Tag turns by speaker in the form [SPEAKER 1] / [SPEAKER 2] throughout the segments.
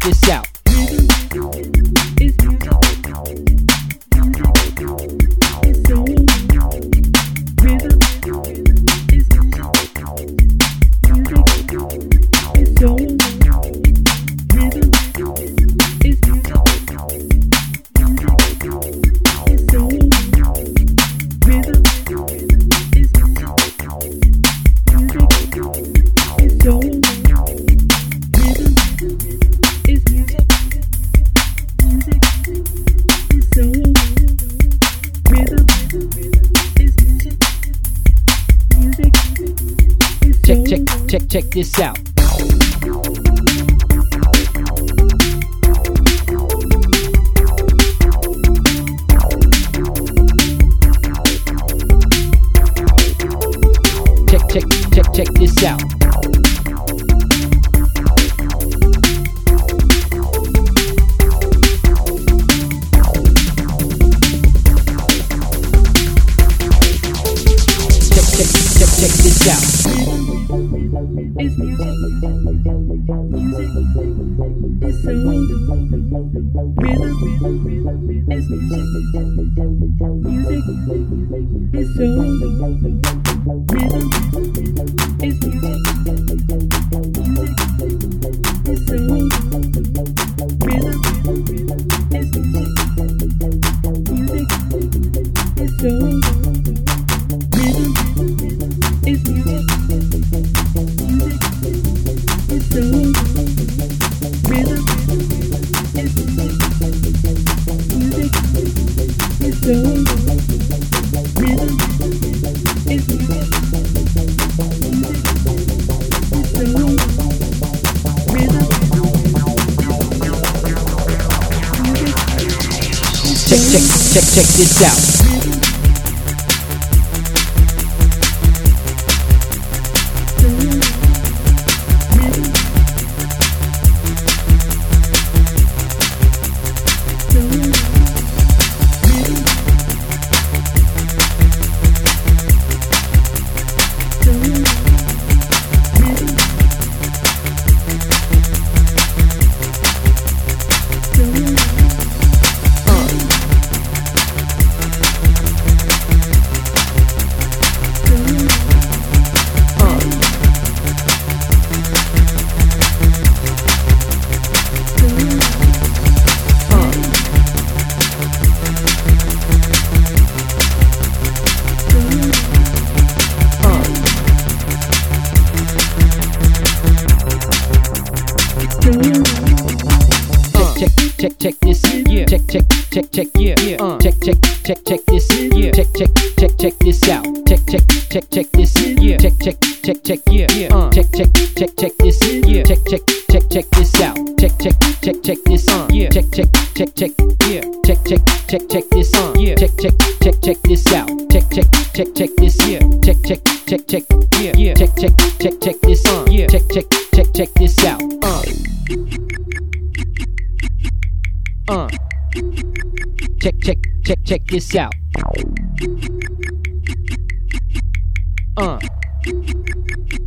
[SPEAKER 1] this out. Check, this out. Check, check, check, check this out.
[SPEAKER 2] It's soul. Rhythm. It's music. Music. It's soul. Rhythm. It's music.
[SPEAKER 1] Check, check, check, check this out. Check, this. Yeah. Check, check, check, check. Yeah. Uh. Check, check, check, check this. Yeah. Check, check, check, check this out. Check, check, check, check this. Yeah. Check, check, check, check. Yeah. Uh. Check, check, check, check this. Yeah. Check, check, check, check this out. Check, check, check, check this. Uh. Yeah. Check, check, check, check. Yeah. Check, check, check, check this. Uh. Yeah. Check, check, check, check this out. Check, check, check, check this. Yeah. Check, check, check, check. Yeah. Check, check, check, check this. Uh. Yeah. Check, check, check, check this out. Uh. Uh. Check, check, check, check this out. Uh.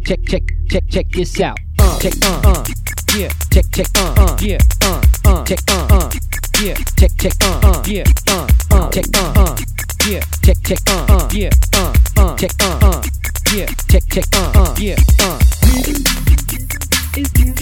[SPEAKER 1] Check, check, check, check this out. Uh. Check, uh, uh. Yeah. Check, check, uh, uh. Yeah. Uh, uh. Check, uh, uh. Yeah. Check, check, uh, uh. Yeah. Uh, uh. Check, uh, uh. Yeah. Check, check, uh, uh. Yeah. Uh, uh. Check, uh, uh. Yeah. Check, check, uh, uh. Yeah. Uh.
[SPEAKER 2] It's